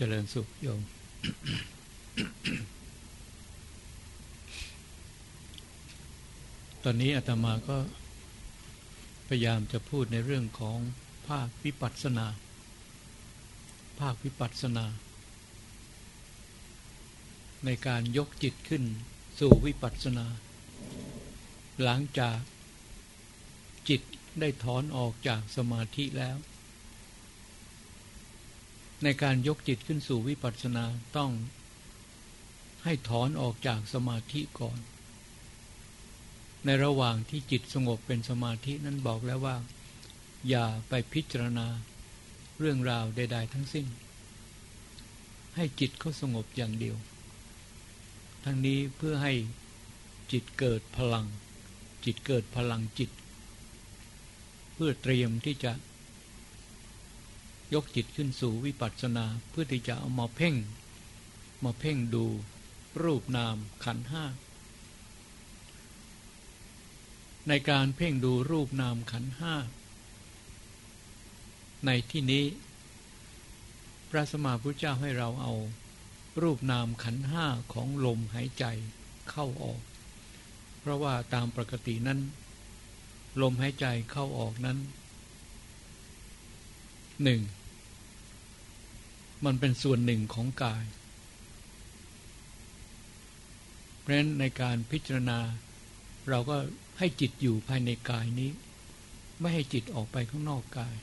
เจริญสุขโยม ตอนนี้อาตมาก็ พยายามจะพูดในเรื่องของภาควิปัสสนา ภาควิปัสสนา ในการยกจิตขึ้นสู่วิปัสสนา หลังจากจิตได้ถอนออกจากสมาธิแล้ว ในการยกจิตขึ้นสู่วิปัสสนาต้องให้ถอนออกจากสมาธิก่อน ในระหว่างที่จิตสงบเป็นสมาธินั้นบอกแล้วว่า อย่าไปพิจารณาเรื่องราวใด ๆ ทั้งสิ้น ให้จิตเขาสงบอย่างเดียว ทั้งนี้เพื่อให้จิตเกิดพลัง จิตเกิดพลังจิต เพื่อเตรียมที่จะ ยกจิตขึ้นสู่วิปัสสนาเพื่อที่จะเอามาเพ่ง มาเพ่งดู รูปนามขันห้า ในการเพ่งดูรูปนามขันห้า ในที่นี้ พระสมมาพุทธเจ้าให้เราเอา รูปนามขันห้าของลมหายใจเข้าออก เพราะว่าตามปกตินั้น ลมหายใจเข้าออกนั้นหนึ่ง มันเป็นส่วนหนึ่งของกาย เพราะฉะนั้นในการพิจารณา เราก็ให้จิตอยู่ภายในกายนี้ ไม่ให้จิตออกไปข้างนอกกาย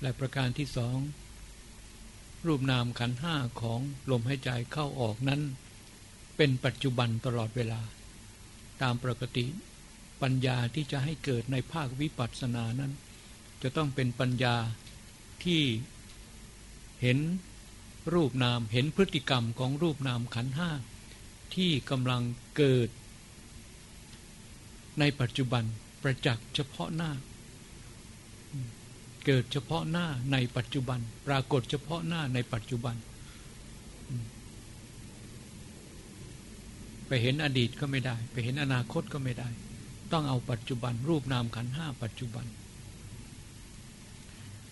และประการที่สองรูปนามขันห้าของลมหายใจเข้าออกนั้น เป็นปัจจุบันตลอดเวลา ตามปกติปัญญาที่จะให้เกิดในภาควิปัสสนานั้น จะต้องเป็นปัญญาที่ เห็นรูปนามเห็นพฤติกรรมของรูปนามขันห้าที่กำลังเกิด ในปัจจุบันประจักษ์เฉพาะหน้า เกิดเฉพาะหน้าในปัจจุบัน ปรากฏเฉพาะหน้าในปัจจุบัน ไปเห็นอดีตก็ไม่ได้ ไปเห็นอนาคตก็ไม่ได้ ต้องเอาปัจจุบัน รูปนามขันห้าปัจจุบัน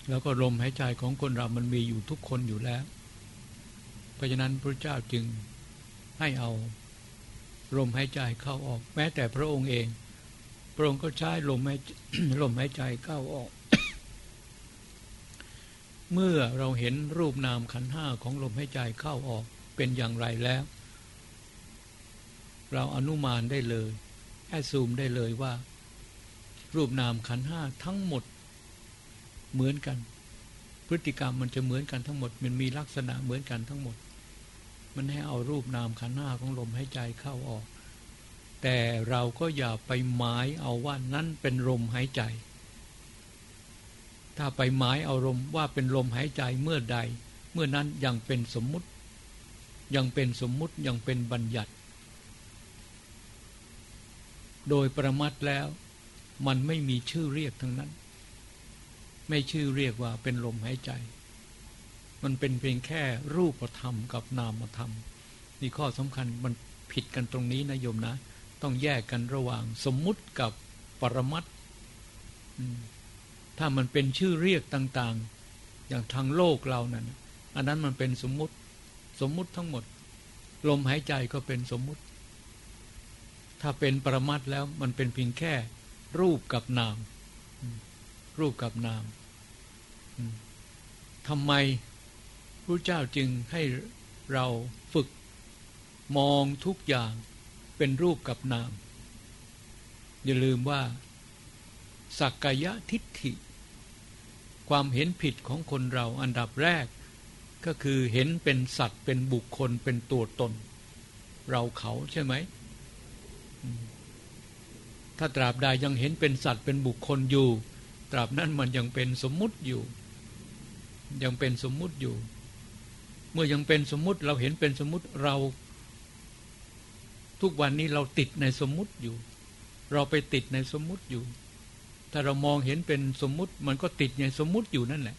แล้วก็ลมหายใจของคนเรามันมีอยู่ทุกคนอยู่แล้ว เพราะฉะนั้นพระเจ้าจึงให้เอาลมหายใจเข้าออก แม้แต่พระองค์เอง พระองค์ก็ใช้ลมหายลมหายใจเข้าออก เมื่อเราเห็นรูปนามขันห้าของลมหายใจเข้าออกเป็นอย่างไรแล้ว เราอนุมานได้เลยแอซูมได้เลยว่า รูปนามขันห้าทั้งหมด เหมือนกัน พฤติกรรมมันจะเหมือนกันทั้งหมด มันมีลักษณะเหมือนกันทั้งหมด มันให้เอารูปนามขันห้าของลมหายใจเข้าออก แต่เราก็อย่าไปหมายเอาว่านั้นเป็นลมหายใจ ถ้าไปหมายอารมว่าเป็นลมหายใจเมื่อใด เมื่อนั้นยังเป็นสมมุติ ยังเป็นสมมุติยังเป็นบัญญัติ โดยประมัดแล้วมันไม่มีชื่อเรียกทั้งนั้น ไม่ชื่อเรียกว่าเป็นลมหายใจ มันเป็นเพียงแค่รูปธรรมกับนามธรรม นี่ข้อสำคัญมันผิดกันตรงนี้นะโยมนะ ต้องแยกกันระหว่างสมมุติกับปรมัตถ้ามันเป็นชื่อเรียกต่างๆ อย่างทางโลกเรานั่นอันนั้นมันเป็นสมมุติสมมุติทั้งหมด ลมหายใจก็เป็นสมมุติ ถ้าเป็นปรมัตแล้วมันเป็นเพียงแค่รูปกับนาม รูปกับนาม ทำไมพระเจ้าจึงให้เราฝึกมองทุกอย่างเป็นรูปกับนาม อย่าลืมว่า สักกายทิฏฐิ ความเห็นผิดของคนเราอันดับแรก ก็คือเห็นเป็นสัตว์เป็นบุคคลเป็นตัวตน เราเขาใช่ไหม ถ้าตราบใดยังเห็นเป็นสัตว์เป็นบุคคลอยู่ ตราบนั้นมันยังเป็นสมมุติอยู่ ยังเป็นสมมุติอยู่ เมื่อยังเป็นสมมุติเราเห็นเป็นสมมุติเรา ทุกวันนี้เราติดในสมมุติอยู่ เราไปติดในสมมุติอยู่ ถ้าเรามองเห็นเป็นสมมุติมันก็ติดในสมมุติอยู่นั่นแหละ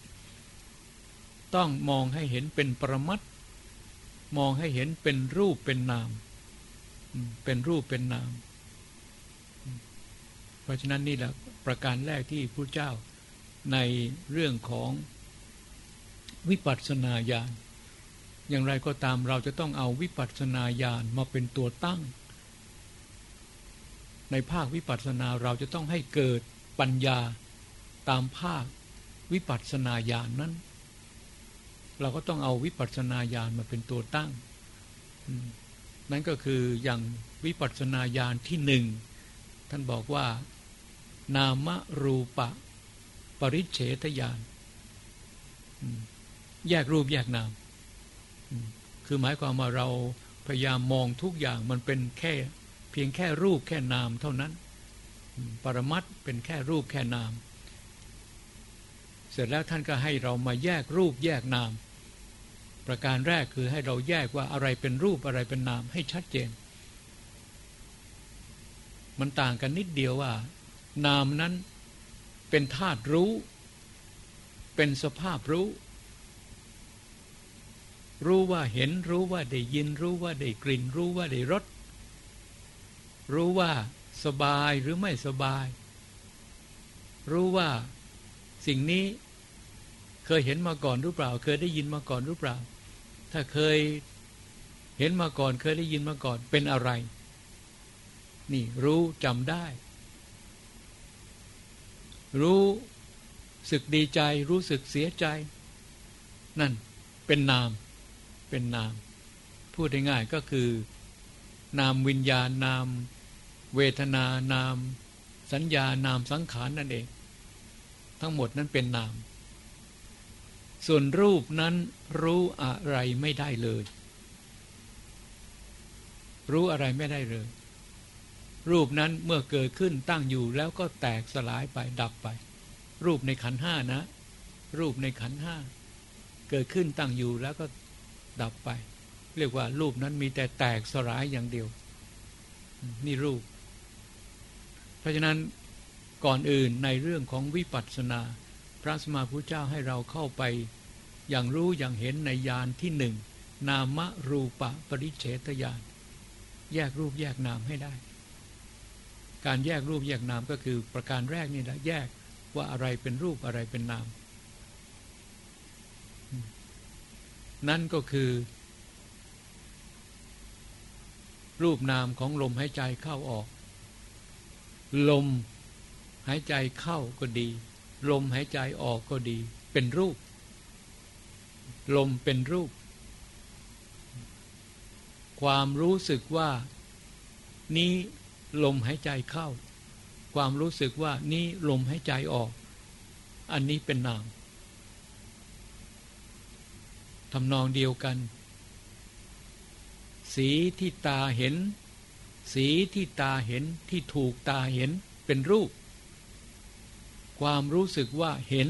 ต้องมองให้เห็นเป็นปรมัตมองให้เห็นเป็นรูปเป็นนาม เป็นรูปเป็นนาม เพราะฉะนั้นนี่แหละประการแรกที่พระเจ้าในเรื่องของ วิปัสสนาญาณอย่างไรก็ตามเราจะต้องเอาวิปัสสนาญาณมาเป็นตัวตั้ง ในภาควิปัสสนาเราจะต้องให้เกิดปัญญาตามภาควิปัสสนาญาณนนั้น เราก็ต้องเอาวิปัสสนาญาณมาเป็นตัวตั้ง นั่นก็คืออย่างวิปัสสนาญาณที่หนึ่งท่านบอกว่า นามรูปะ ปริเฉทญาณ แยกรูปแยกนาม คือหมายความว่าเราพยายามมองทุกอย่างมันเป็นแค่เพียงแค่รูปแค่นามเท่านั้น ปรมัตเป็นแค่รูปแค่นาม เสร็จแล้วท่านก็ให้เรามาแยกรูปแยกนาม ประการแรกคือให้เราแยกว่าอะไรเป็นรูปอะไรเป็นนามให้ชัดเจน มันต่างกันนิดเดียวว่า นามนั้นเป็นธาตุรู้ เป็นสภาพรู้ รู้ว่าเห็น รู้ว่าได้ยิน รู้ว่าได้กลิ่น รู้ว่าได้รสรู้ว่าสบายหรือไม่สบาย รู้ว่าสิ่งนี้เคยเห็นมาก่อนหรือเปล่า เคยได้ยินมาก่อนหรือเปล่า ถ้าเคยเห็นมาก่อนเคยได้ยินมาก่อนเป็นอะไร นี่รู้จำได้ รู้สึกดีใจ รู้สึกเสียใจ นั่นเป็นนาม เป็นนาม พูดง่ายๆก็คือ นามวิญญาณนาม เวทนานาม สัญญานามสังขารนั่นเอง ทั้งหมดนั้นเป็นนาม ส่วนรูปนั้นรู้อะไรไม่ได้เลย รู้อะไรไม่ได้เลย รูปนั้นเมื่อเกิดขึ้นตั้งอยู่แล้วก็แตกสลายไปดับไป รูปในขันห้านะ รูปในขันห้าเกิดขึ้นตั้งอยู่แล้วก็ ดับไป เรียกว่ารูปนั้นมีแต่แตกสลายอย่างเดียว นี่รูป เพราะฉะนั้นก่อนอื่นในเรื่องของวิปัสสนา พระสมมาพุทธเจ้าให้เราเข้าไป อย่างรู้อย่างเห็นในยานที่หนึ่ง นามรูปะปริเฉทญาณแยกรูปแยกนามให้ได้ การแยกรูปแยกนามก็คือประการแรกนี่แหละแยกว่าอะไรเป็นรูปอะไรเป็นนาม นั่นก็คือ รูปนามของลมหายใจเข้าออก ลมหายใจเข้าก็ดี ลมหายใจออกก็ดี เป็นรูป ลมเป็นรูป ความรู้สึกว่า นี้ลมหายใจเข้า ความรู้สึกว่านี้ลมหายใจออก อันนี้เป็นนาม ทำนองเดียวกัน สีที่ตาเห็น สีที่ตาเห็นที่ถูกตาเห็นเป็นรูป ความรู้สึกว่าเห็น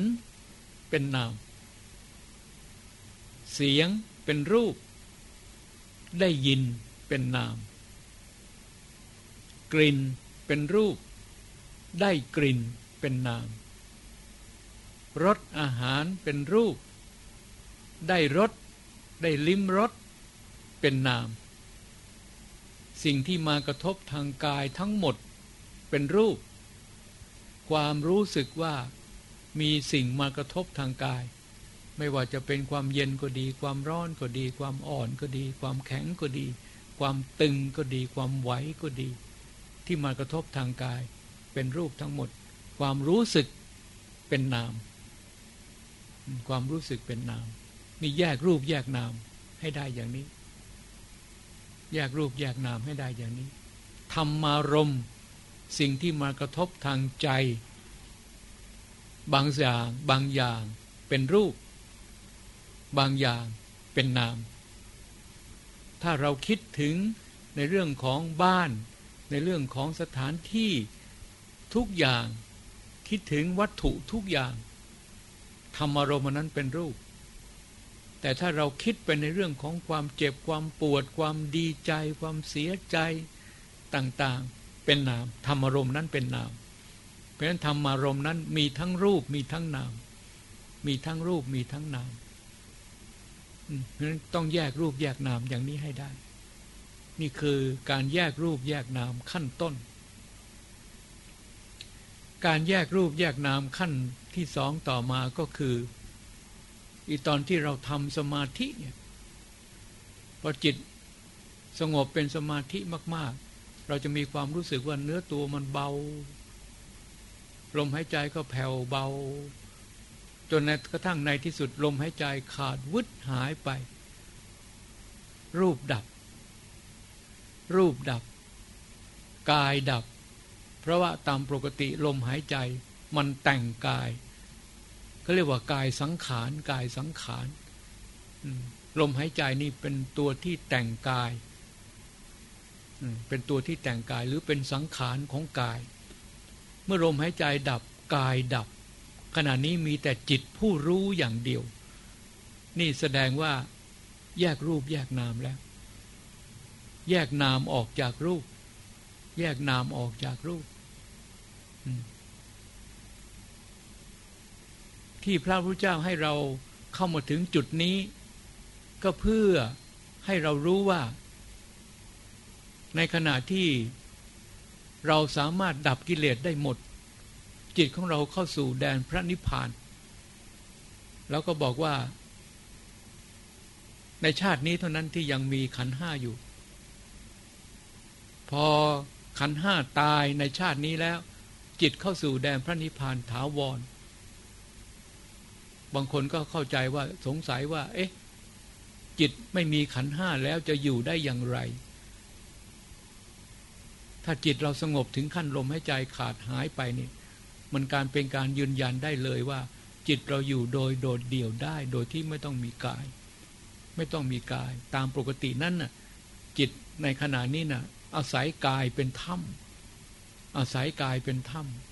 เป็นนาม เสียงเป็นรูป ได้ยินเป็นนาม กลิ่นเป็นรูป ได้กลิ่นเป็นนามรสอาหารเป็นรูป ได้รส ได้ลิ้มรสเป็นนาม สิ่งที่มากระทบทางกายทั้งหมดเป็นรูป ความรู้สึกว่ามีสิ่งมากระทบทางกาย ไม่ว่าจะเป็นความเย็นก็ดี ความร้อนก็ดี ความอ่อนก็ดี ความแข็งก็ดี ความตึงก็ดี ความไหวก็ดี ที่มากระทบทางกาย เป็นรูปทั้งหมด ความรู้สึกเป็นนาม ความรู้สึกเป็นนาม มีแยกรูปแยกนามให้ได้อย่างนี้ แยกรูปแยกนามให้ได้อย่างนี้ธรรมารมสิ่งที่มากระทบทางใจ บางอย่างบางอย่างเป็นรูป บางอย่างเป็นนาม ถ้าเราคิดถึงในเรื่องของบ้าน ในเรื่องของสถานที่ทุกอย่างคิดถึงวัตถุทุกอย่าง ธรรมารมณ์นั้นเป็นรูป แต่ถ้าเราคิดไปในเรื่องของความเจ็บความปวด ความดีใจ ความเสียใจต่างๆ เป็นนามธรรมารมณ์นั้นเป็นนาม เพราะฉะนั้นธรรมารมณ์นั้นมีทั้งรูปมีทั้งนาม มีทั้งรูปมีทั้งนามเพราะฉะนั้นต้องแยกรูปแยกนามอย่างนี้ให้ได้ นี่คือการแยกรูปแยกนามขั้นต้น การแยกรูปแยกนามขั้นที่สองต่อมาก็คือ อีตอนที่เราทำสมาธิเนี่ยพอจิตสงบเป็นสมาธิมาก ๆ เราจะมีความรู้สึกว่าเนื้อตัวมันเบา ลมหายใจก็แผ่วเบา จนกระทั่งในที่สุดลมหายใจขาดวึดหายไป รูปดับ รูปดับ กายดับ เพราะว่าตามปกติลมหายใจมันแต่งกาย เขาเรียกว่ากายสังขารกายสังขารลมหายใจนี่เป็นตัวที่แต่งกายเป็นตัวที่แต่งกายหรือเป็นสังขารของกาย เมื่อลมหายใจดับกายดับ ขณะนี้มีแต่จิตผู้รู้อย่างเดียว นี่แสดงว่าแยกรูปแยกนามแล้ว แยกนามออกจากรูป แยกนามออกจากรูป ที่พระพุทธเจ้าให้เราเข้ามาถึงจุดนี้ ก็เพื่อให้เรารู้ว่า ในขณะที่เราสามารถดับกิเลสได้หมด จิตของเราเข้าสู่แดนพระนิพพาน แล้วก็บอกว่า ในชาตินี้เท่านั้นที่ยังมีขันห้าอยู่ พอขันห้าตายในชาตินี้แล้ว จิตเข้าสู่แดนพระนิพพานถาวร บางคนก็เข้าใจว่าสงสัยว่า เอ๊ะ จิตไม่มีขันห้าแล้วจะอยู่ได้อย่างไร ถ้าจิตเราสงบถึงขั้นลมหายใจขาดหายไปนี่มันการเป็นการยืนยันได้เลยว่า จิตเราอยู่โดยโดดเดี่ยวได้ โดยที่ไม่ต้องมีกาย ไม่ต้องมีกาย ตามปกตินั้นน่ะ จิตในขณะนี้น่ะ อาศัยกายเป็นถ้ำอาศัยกายเป็นถ้ำ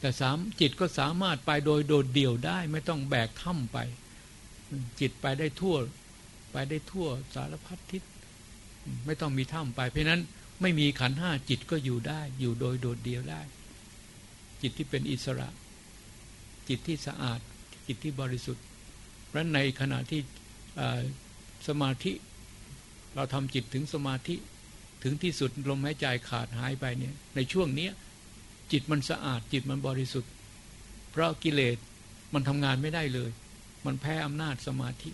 แต่สามจิตก็สามารถไปโดยโดดเดี่ยวได้ไม่ต้องแบกถ้ำไป จิตไปได้ทั่ว ไปได้ทั่วสารพัดทิศไม่ต้องมีถ้ำไป เพราะนั้นไม่มีขันห้าจิตก็อยู่ได้ อยู่โดยโดดเดี่ยวได้ จิตที่เป็นอิสระ จิตที่สะอาด จิตที่บริสุทธิ์เพราะในขณะที่สมาธิ เราทำจิตถึงสมาธิถึงที่สุดลมหายใจขาดหายไปเนี่ยในช่วงนี้ จิตมันสะอาดจิตมันบริสุทธิ์ เพราะกิเลสมันทำงานไม่ได้เลย มันแพ้อำนาจสมาธิ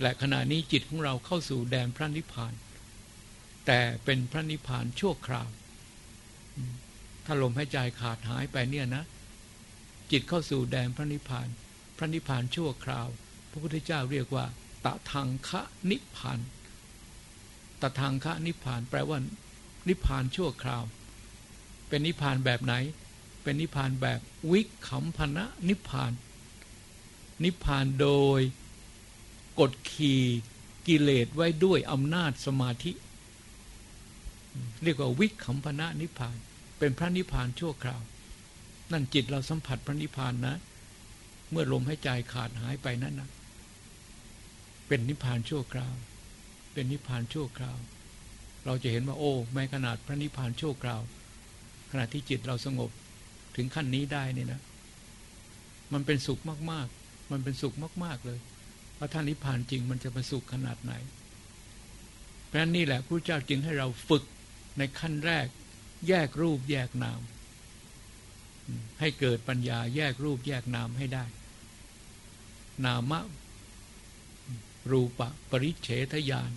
และขณะนี้จิตของเราเข้าสู่แดนพระนิพพาน แต่เป็นพระนิพพานชั่วคราว ถ้าลมหายใจขาดหายไปเนี่ยนะ จิตเข้าสู่แดนพระนิพพาน พระนิพพานชั่วคราว พระพุทธเจ้าเรียกว่า ตะทางคะนิพพาน ตะทางคะนิพพานแปลว่านิพพานชั่วคราว เป็นนิพพานแบบไหน เป็นนิพพานแบบวิขำพนะนิพพาน นิพพานโดยกดขี่กิเลสไว้ด้วยอำนาจสมาธิ เรียกว่าวิขำพนะนิพพาน เป็นพระนิพพานชั่วคราว นั่นจิตเราสัมผัสพระนิพพานนะ เมื่อลมหายใจขาดหายไปนั่นนะเป็นนิพพานชั่วคราว เป็นนิพพานชั่วคราว เราจะเห็นว่าโอ้แม้ขนาดพระนิพพานชั่วคราว ขณะที่จิตเราสงบถึงขั้นนี้ได้นี่นะ มันเป็นสุขมากๆ มันเป็นสุขมากๆเลยว่าท่านนิพพานจริงมันจะเป็นสุขขนาดไหน เพราะนั้นนี่แหละพระเจ้าจึงให้เราฝึกในขั้นแรก แยกรูปแยกนาม ให้เกิดปัญญาแยกรูปแยกนามให้ได้ นามะรูปะปริเฉทญาณ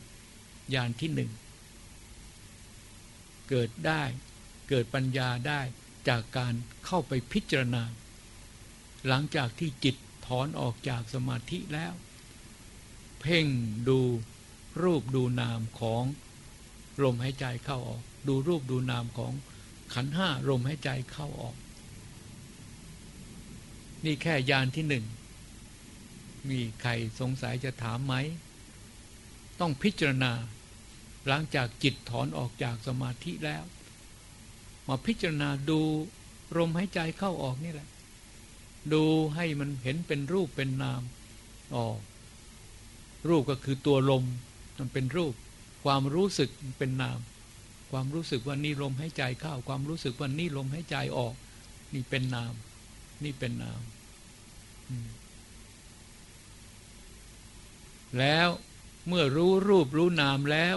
ญาณที่หนึ่ง เกิดได้ เกิดปัญญาได้จากการเข้าไปพิจารณา หลังจากที่จิตถอนออกจากสมาธิแล้ว เพ่งดูรูปดูนามของลมหายใจเข้าออก ดูรูปดูนามของขันห้าลมหายใจเข้าออก นี่แค่ยานที่หนึ่ง มีใครสงสัยจะถามไหม ต้องพิจารณา หลังจากจิตถอนออกจากสมาธิแล้ว มาพิจารณาดูลมหายใจเข้าออกนี่แหละ ดูให้มันเห็นเป็นรูปเป็นนามอ๋อรูปก็คือตัวลมมันเป็นรูป ความรู้สึกเป็นนาม ความรู้สึกว่านี่ลมหายใจเข้า ความรู้สึกว่านี่ลมหายใจออก นี่เป็นนาม นี่เป็นนาม แล้วเมื่อรู้รูปรู้นามแล้ว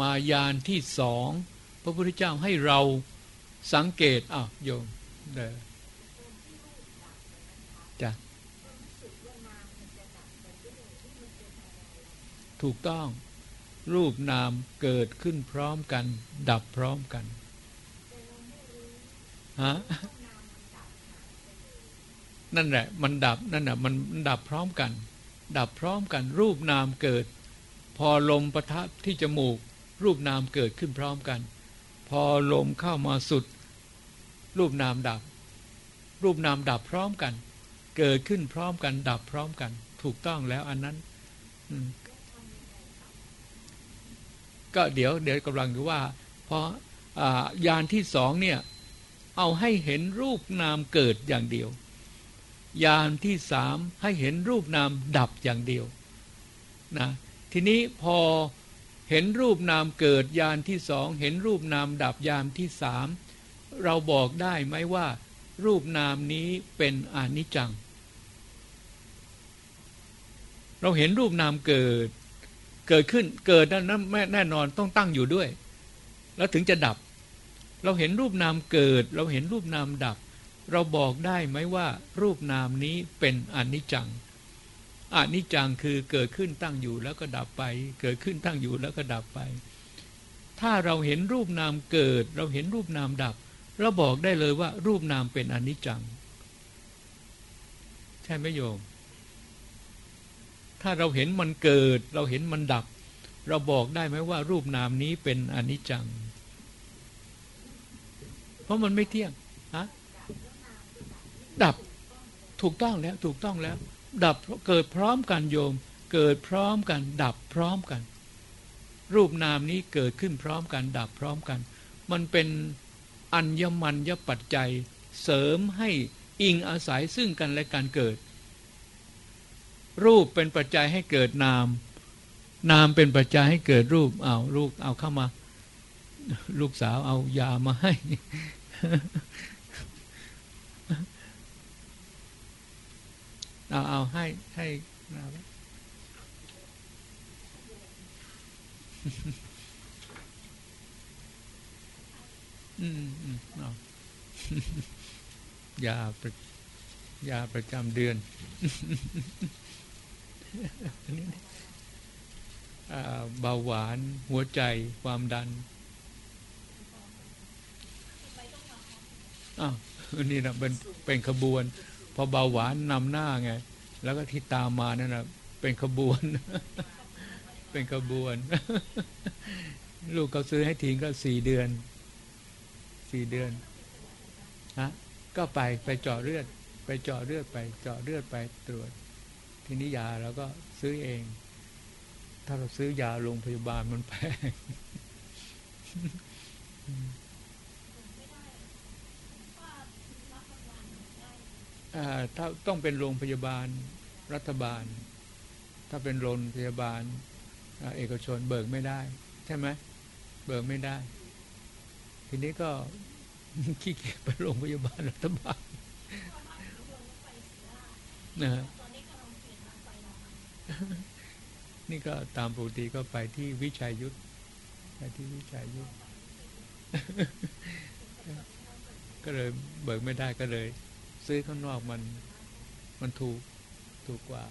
มายานที่สอง พระพุทธเจ้าให้เรา สังเกตอ้าวโยมเด้อจ้ะถูกต้อง รูปนามเกิดขึ้นพร้อมกัน ดับพร้อมกันฮะนั่นแหละ มันดับนั่นแหละมันดับพร้อมกัน ดับพร้อมกัน รูปนามเกิด พอลมประทับที่จมูก รูปนามเกิดขึ้นพร้อมกัน พอลมเข้ามาสุด รูปนามดับ รูปนามดับพร้อมกัน เกิดขึ้นพร้อมกันดับพร้อมกัน ถูกต้องแล้วอันนั้นก็เดี๋ยวเดี๋ยวกำลังดูว่า เพราะยานที่สองเนี่ย เอาให้เห็นรูปนามเกิดอย่างเดียว ยานที่สามให้เห็นรูปนามดับอย่างเดียวนะทีนี้พอ เห็นรูปนามเกิดยานที่สอง เห็นรูปนามดับยานที่สามเราบอกได้ไหมว่า รูปนามนี้เป็นอนิจจัง เราเห็นรูปนามเกิด เกิดขึ้นเกิดนั้นแน่นอนต้องตั้งอยู่ด้วย แล้วถึงจะดับ เราเห็นรูปนามเกิด เราเห็นรูปนามดับ เราบอกได้ไหมว่า รูปนามนี้เป็นอนิจจัง อนิจจังคือเกิดขึ้นตั้งอยู่แล้วก็ดับไป เกิดขึ้นตั้งอยู่แล้วก็ดับไป ถ้าเราเห็นรูปนามเกิด เราเห็นรูปนามดับ เราบอกได้เลยว่า รูปนามเป็นอนิจจัง ใช่ไหมโยม ถ้าเราเห็นมันเกิด เราเห็นมันดับ เราบอกได้ไหมว่า รูปนามนี้เป็นอนิจจัง เพราะมันไม่เที่ยงฮะดับถูกต้องแล้วถูกต้องแล้ว ดับเกิดพร้อมกันโยม เกิดพร้อมกัน ดับพร้อมกัน รูปนามนี้เกิดขึ้นพร้อมกัน ดับพร้อมกัน มันเป็นอัญญมัญญปัจจัย เสริมให้อิงอาศัยซึ่งกันและการเกิด รูปเป็นปัจจัยให้เกิดนาม นามเป็นปัจจัยให้เกิดรูปเอาลูกเอาเข้ามา ลูกสาวเอายามาให้ เอาเอาให้ให้นาอืมอืมเอายาประยาประจำเดือนเบาหวานหัวใจความดันอ้าวนี่นะเป็นเป็นขบวน พอเบาหวานนำหน้าไง แล้วก็ที่ตามมานั่นนะเป็นขบวน เป็นขบวน ลูกเขาซื้อให้ทิ้งก็สี่เดือน สี่เดือนฮะก็ไปไปเจาะเลือด ไปเจาะเลือดไป เจาะเลือดไปตรวจ ทีนี้ยาเราก็ซื้อเอง ถ้าเราซื้อยาโรงพยาบาลมันแพงถ้า ต้องเป็นโรงพยาบาลรัฐบาล ถ้าเป็นโรงพยาบาลเอกชนเบิกไม่ได้ ใช่ไหมเบิกไม่ได้ ทีนี้ก็ขี้เกียจไปโรงพยาบาลรัฐบาลนะนี่ก็ตามปกติก็ไปที่วิชัยยุทธไปที่วิชัยยุทธก็เลยเบิกไม่ได้ก็เลย ซื้อข้างนอกมันมันถูกถูกกว่า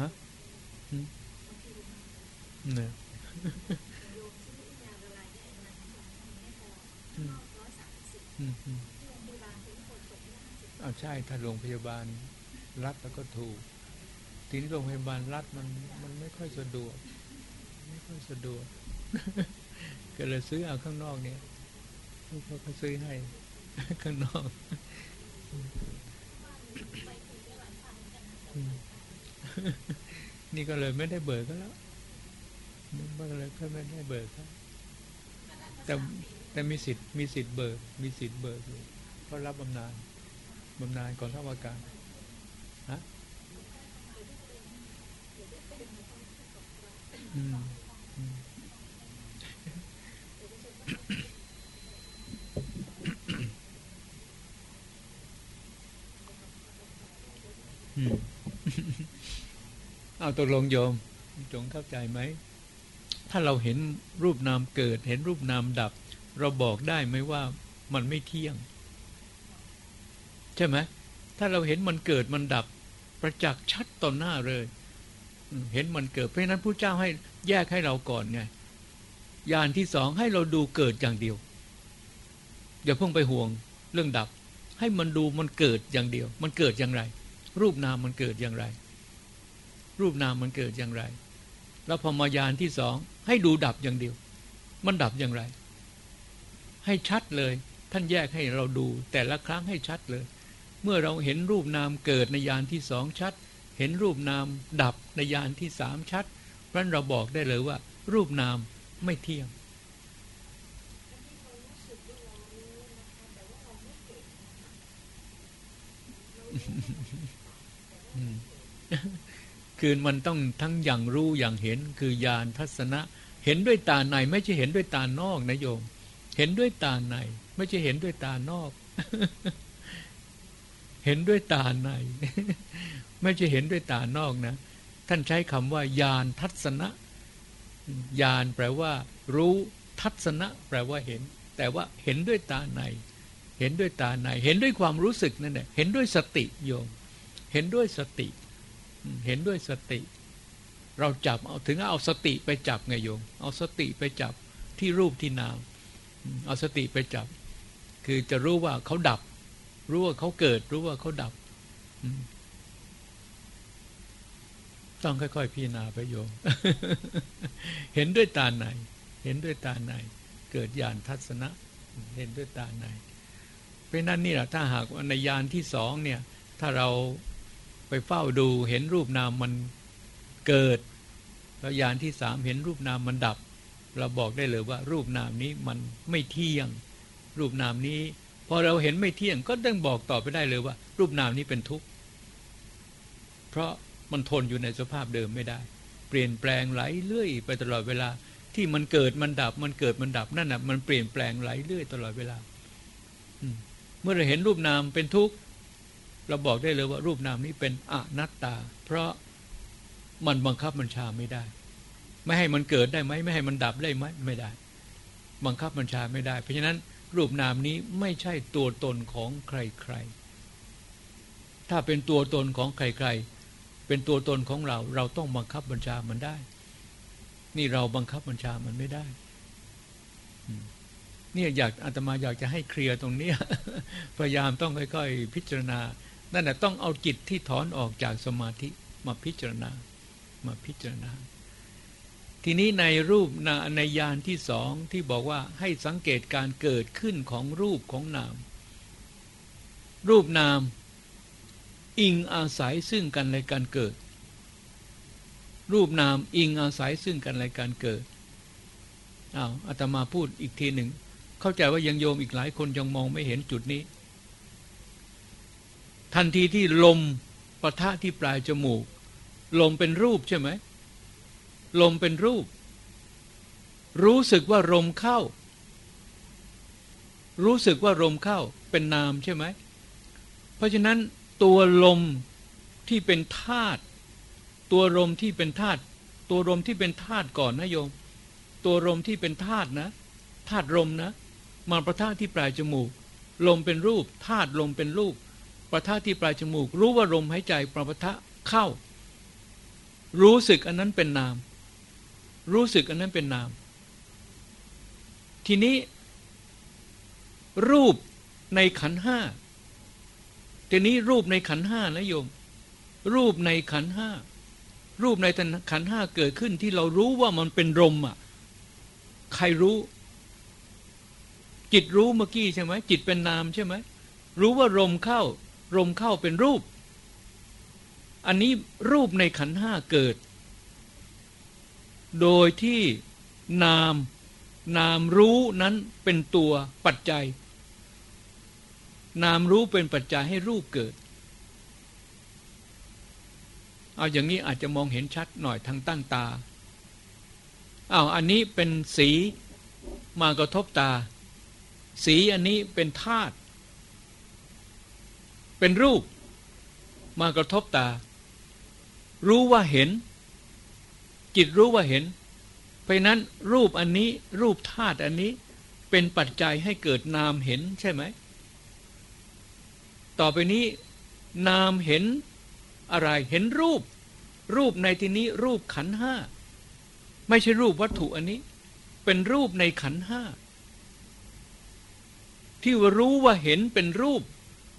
ฮะเนี่ยเอาใช่ถ้าโรงพยาบาลรัฐแล้วก็ถูก ทีนี้โรงพยาบาลรัฐมันมันไม่ค่อยสะดวก ไม่ค่อยสะดวก ก็เลยซื้อเอาข้างนอกเนี่ย เขาเขาซื้อให้ข้างนอกนี่ก็เลยไม่ได้เบิกก็แล้วนี่ก็เลยก็ไม่ได้เบิกครับแต่แต่มีสิทธิ์มีสิทธิ์เบิก มีสิทธิ์เบิกอยู่เพราะรับบำนาญบำนาญก่อนเข้าอาการฮะอืม เอาตกลงโยมจงเข้าใจไหม ถ้าเราเห็นรูปนามเกิด เห็นรูปนามดับ เราบอกได้ไหมว่ามันไม่เที่ยง ใช่ไหมถ้าเราเห็นมันเกิดมันดับ ประจักษ์ชัดต่อหน้าเลย เห็นมันเกิดเพราะนั้นผู้เจ้าให้แยกให้เราก่อนไงยานที่สองให้เราดูเกิดอย่างเดียวอย่าเพิ่งไปห่วงเรื่องดับ ให้มันดูมันเกิดอย่างเดียว มันเกิดอย่างไร รูปนามมันเกิดอย่างไร รูปนามมันเกิดอย่างไร แล้วพอมายานที่สองให้ดูดับอย่างเดียว มันดับอย่างไร ให้ชัดเลย ท่านแยกให้เราดูแต่ละครั้งให้ชัดเลย เมื่อเราเห็นรูปนามเกิดในยานที่สองชัด เห็นรูปนามดับในยานที่สามชัดเพราะเราบอกได้เลยว่า รูปนามไม่เที่ยง คือมันต้องทั้งอย่างรู้อย่างเห็นคือญาณทัศนะ เห็นด้วยตาในไม่ใช่เห็นด้วยตานอกนะโยม เห็นด้วยตาใน ไม่ใช่เห็นด้วยตานอก เห็นด้วยตาใน ไม่ใช่เห็นด้วยตานอกนะ ท่านใช้คำว่าญาณทัศนะญาณแปลว่า รู้ทัศนะ แปลว่าเห็น แต่ว่าเห็นด้วยตาใน เห็นด้วยตาใน เห็นด้วยความรู้สึกนั่นแหละเห็นด้วยสติโยม เห็นด้วยสติ เห็นด้วยสติ เราจับเอาถึงเอาสติไปจับไงโยม เอาสติไปจับที่รูปที่นาม เอาสติไปจับ คือจะรู้ว่าเขาดับ รู้ว่าเขาเกิด รู้ว่าเขาดับ ต้องค่อย ๆ พิจารณาไปโยม เห็นด้วยตาในเห็นด้วยตาในเกิดญาณทัศนะ เห็นด้วยตาในเพราะนั้นนี่แหละถ้าหากในยานที่สองเนี่ย ถ้าเรา ไปเฝ้าดูเห็นรูปนามมันเกิด แล้วยานที่สามเห็นรูปนามมันดับ เราบอกได้เลยว่า รูปนามนี้มันไม่เที่ยง รูปนามนี้พอเราเห็นไม่เที่ยงก็ต้องบอกต่อไปได้เลยว่า รูปนามนี้เป็นทุกข์เพราะมันทนอยู่ในสภาพเดิมไม่ได้ เปลี่ยนแปลงไหลเรื่อยไปตลอดเวลาที่มันเกิดมันดับมันเกิดมันดับนั่นน่ะมันเปลี่ยนแปลงไหลเรื่อยตลอดเวลาอืเมื่อเราเห็นรูปนามเป็นทุกข์ เราบอกได้เลยว่ารูปนามนี้เป็นอนัตตา เพราะมันบังคับบัญชาไม่ได้ ไม่ให้มันเกิดได้ไหมไม่ให้มันดับได้ไหมไม่ได้ บังคับบัญชาไม่ได้ เพราะฉะนั้นรูปนามนี้ไม่ใช่ตัวตนของใครๆ ถ้าเป็นตัวตนของใครๆ เป็นตัวตนของเรา เราต้องบังคับบัญชามันได้ นี่เราบังคับบัญชามันไม่ได้เนี่ยอยากอาตมาอยากจะให้เคลียร์ตรงนี้ พยายามต้องค่อย ๆ พิจารณา นั่นแหละต้องเอาจิตที่ถอนออกจากสมาธิมาพิจารณามาพิจารณา ทีนี้ในรูปนาในยานที่สองที่บอกว่าให้สังเกตการเกิดขึ้นของรูปของนาม รูปนาม อิงอาศัยซึ่งกันและการเกิด รูปนามอิงอาศัยซึ่งกันและการเกิดอ้าวอาตมาพูดอีกทีหนึ่ง เข้าใจว่ายังโยมอีกหลายคนยังมองไม่เห็นจุดนี้ ทันทีที่ลมปะทะที่ปลายจมูก ลมเป็นรูปใช่ไหม ลมเป็นรูป รู้สึกว่าลมเข้า รู้สึกว่าลมเข้าเป็นนามใช่ไหม เพราะฉะนั้นตัวลมที่เป็นธาตุตัวลมที่เป็นธาตุตัวลมที่เป็นธาตุก่อนนะโยม ตัวลมที่เป็นธาตุนะธาตุลมนะ มาประทะที่ปลายจมูก ลมเป็นรูปธาตุลมเป็นรูป ประทะที่ปลายจมูก รู้ว่าลมหายใจประทะเข้า รู้สึกอันนั้นเป็นนาม รู้สึกอันนั้นเป็นนาม ทีนี้ รูปในขันห้าทีนี้รูปในขันห้านะโยม รูปในขันห้ารูปในขันห้าเกิดขึ้นที่เรารู้ว่ามันเป็นลมอะ ใครรู้ จิตรู้เมื่อกี้ใช่ไหมจิตเป็นนามใช่ไหมรู้ว่าลมเข้า ลมเข้าเป็นรูป อันนี้รูปในขันห้าเกิด โดยที่นามนามรู้นั้นเป็นตัวปัจจัย นามรู้เป็นปัจจัยให้รูปเกิด เอาอย่างนี้อาจจะมองเห็นชัดหน่อยทางตั้งตาอาอันนี้เป็นสีมากระทบตา สีอันนี้เป็นธาตุ เป็นรูป มากระทบตา รู้ว่าเห็น จิตรู้ว่าเห็น เพราะนั้นรูปอันนี้รูปธาตุอันนี้เป็นปัจจัยให้เกิดนามเห็นใช่ไหม ต่อไปนี้ นามเห็นอะไรเห็นรูป รูปในที่นี้รูปขันห้าไม่ใช่รูปวัตถุอันนี้ เป็นรูปในขันห้าที่ว่ารู้ว่าเห็นเป็นรูป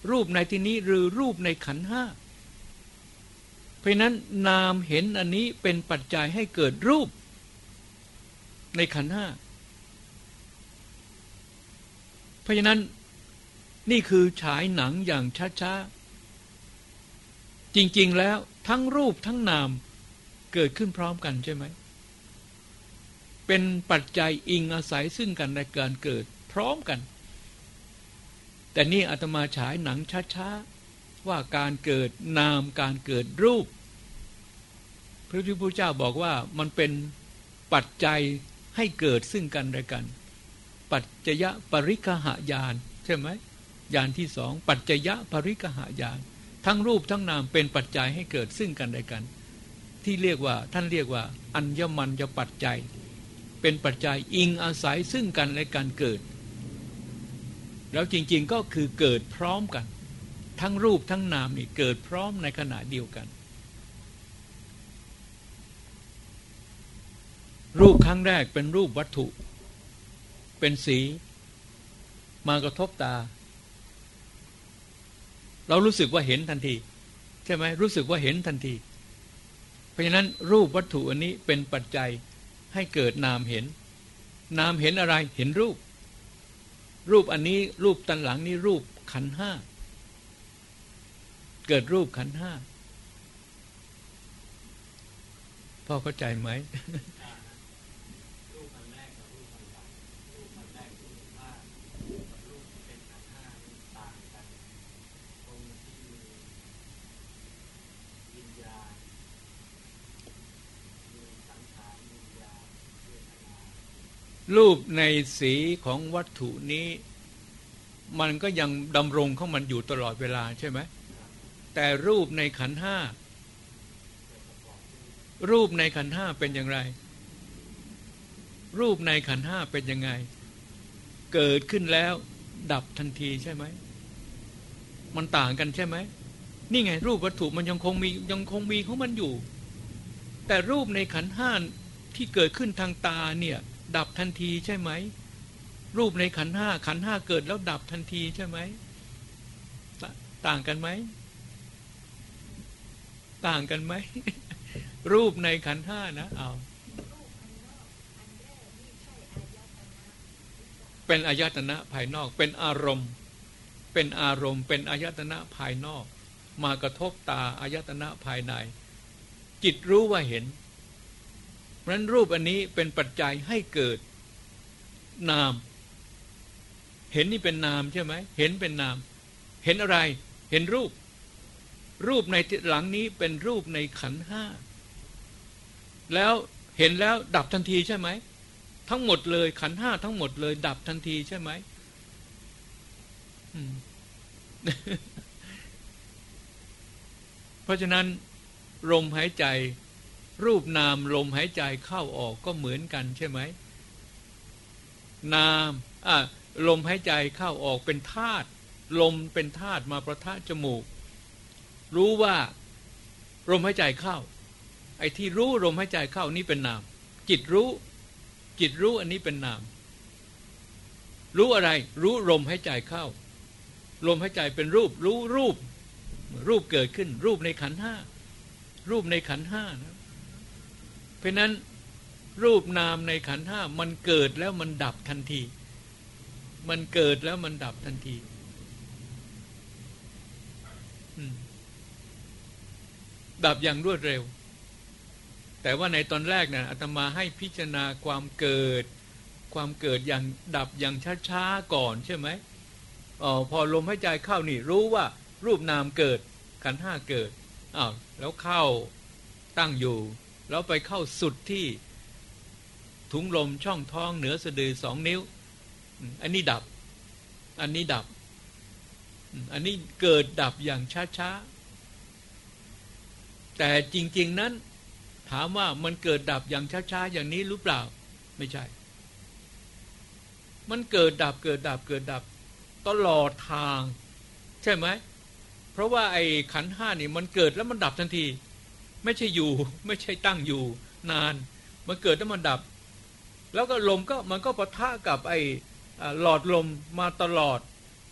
รูปในที่นี้หรือรูปในขันห้าเพราะนั้นนามเห็นอันนี้เป็นปัจจัยให้เกิดรูป ในขันห้าเพราะฉะนั้นนี่คือฉายหนังอย่างช้าๆ จริงๆแล้วทั้งรูปทั้งนามเกิดขึ้นพร้อมกันใช่ไหม เป็นปัจจัยอิงอาศัยซึ่งกันในการเกิดพร้อมกัน แต่นี่อาตมาฉายหนังช้าๆ ว่าการเกิดนามการเกิดรูป พระพุทธเจ้าบอกว่ามันเป็นปัจจัยให้เกิดซึ่งกันและกัน ปัจจยะปริคหายาน ใช่ไหมยานที่สองปัจจยะปริกหายาน ทั้งรูปทั้งนามเป็นปัจจัยให้เกิดซึ่งกันและกัน ที่เรียกว่าท่านเรียกว่า อัญญมัญญปัจจัย เป็นปัจจัยอิงอาศัยซึ่งกันและกันเกิด แล้วจริงๆก็คือเกิดพร้อมกัน ทั้งรูปทั้งนามนี่เกิดพร้อมในขณะเดียวกัน รูปครั้งแรกเป็นรูปวัตถุ เป็นสี มากระทบตา เรารู้สึกว่าเห็นทันที ใช่ไหมรู้สึกว่าเห็นทันที เพราะฉะนั้นรูปวัตถุอันนี้เป็นปัจจัยให้เกิดนามเห็น นามเห็นอะไรเห็นรูป รูปอันนี้รูปตันหลังนี้รูปขันห้า เกิดรูปขันห้าพ่อเข้าใจไหม รูปในสีของวัตถุนี้ มันก็ยังดำรงของมันอยู่ตลอดเวลาใช่ไหมแต่รูปในขันห้ารูปในขันห้าเป็นอย่างไร รูปในขันห้าเป็นยังไง เกิดขึ้นแล้ว ดับทันทีใช่ไหม มันต่างกันใช่ไหม นี่ไง รูปวัตถุมันยังคงมียังคงมีของมันอยู่ แต่รูปในขันห้าที่เกิดขึ้นทางตาเนี่ย ดับทันทีใช่ไหม รูปในขันห้าขันห้าเกิดแล้วดับทันทีใช่ไหม ต่างกันไหม ต่างกันไหม รูปในขันห้านะเอาเป็นอายตนะภายนอก เป็นอารมณ์ เป็นอารมณ์ เป็นอายตนะภายนอก มากระทบตาอายตนะภายใน จิตรู้ว่าเห็น เพราะนั้นรูปอันนี้เป็นปัจจัยให้เกิดนาม เห็นนี่เป็นนามใช่ไหมเห็นเป็นนาม เห็นอะไร เห็นรูป รูปในหลังนี้เป็นรูปในขันห้าแล้วเห็นแล้วดับทันทีใช่ไหมทั้งหมดเลยขันห้าทั้งหมดเลย ดับทันทีใช่ไหมเพราะฉะนั้นลมหายใจ รูปนามลมหายใจเข้าออกก็เหมือนกันใช่ไหม นามอะลมหายใจเข้าออกเป็นธาตุลมเป็นธาตุมาประทะจมูก รู้ว่าลมหายใจเข้า ไอ้ที่รู้ลมหายใจเข้านี่เป็นนาม จิตรู้ จิตรู้อันนี้เป็นนาม รู้อะไร รู้ลมหายใจเข้า ลมหายใจเป็นรูป รู้รูป รูปเกิดขึ้น รูปในขันห้ารูปในขันห้านะ เพราะนั้นรูปนามในขันห้ามันเกิดแล้วมันดับทันที มันเกิดแล้วมันดับทันทีดับอย่างรวดเร็ว แต่ว่าในตอนแรกนะ่ะอาตมาให้พิจารณาความเกิด ความเกิดอย่างดับอย่างช้าๆก่อนใช่ไหมอ๋อพอลมหายใจเข้านี่รู้ว่า รูปนามเกิดขันห้าเกิดอ้าวแล้วเข้าตั้งอยู่ แล้วไปเข้าสุดที่ถุงลมช่องท้องเหนือสะดือสองนิ้ว อันนี้ดับ อันนี้ดับ อันนี้เกิดดับอย่างช้าๆ แต่จริง ๆ นั้น ถามว่ามันเกิดดับอย่างช้าๆ อย่างนี้หรือเปล่า ไม่ใช่ มันเกิดดับเกิดดับเกิดดับ ตลอดทาง ใช่ไหม เพราะว่าไอ้ขันห้านี่มันเกิดแล้วมันดับทันที ไม่ใช่อยู่ ไม่ใช่ตั้งอยู่นาน มันเกิดแล้วมันดับ แล้วก็ลมก็มันก็ปะทะกับไอ้หลอดลมมาตลอด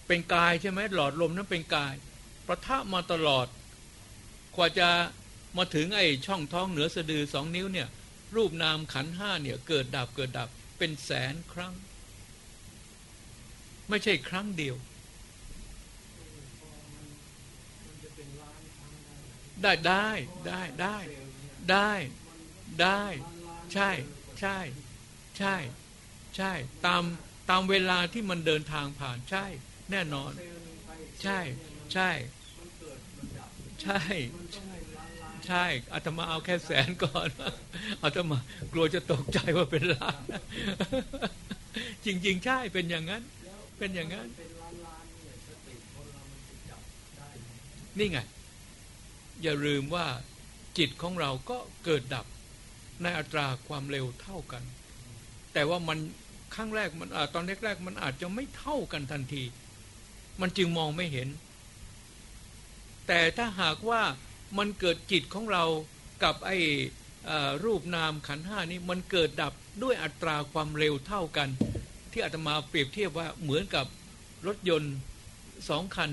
เป็นกายใช่ไหมหลอดลมนั้นเป็นกายปะทะมาตลอด กว่าจะมาถึงไอ้ช่องท้องเหนือสะดือสองนิ้วเนี่ย รูปนามขันห้าเนี่ยเกิดดับเกิดดับเป็นแสนครั้ง ไม่ใช่ครั้งเดียว ได้ได้ได้ได้ได้ได้ ใช่ ใช่ ใช่ ใช่ ตามตามเวลาที่มันเดินทางผ่านใช่ แน่นอน ใช่ ใช่ ใช่ ใช่อาตมาเอาแค่แสนก่อนอาตมากลัวจะตกใจว่าเป็นล้านจริง ๆ ใช่เป็นอย่างนั้น เป็นอย่างนั้น นี่ไง อย่าลืมว่าจิตของเราก็เกิดดับในอัตราความเร็วเท่ากัน แต่ว่ามันครั้งแรกมันอตอนแรกๆมันอาจจะไม่เท่ากันทันที มันจึงมองไม่เห็น แต่ถ้าหากว่ามันเกิดจิตของเรากับไอ้รูปนามขันห้านี้มันเกิดดับด้วยอัตราความเร็วเท่ากัน ที่อาตมาเปรียบเทียบว่าเหมือนกับรถยนต์สองคัน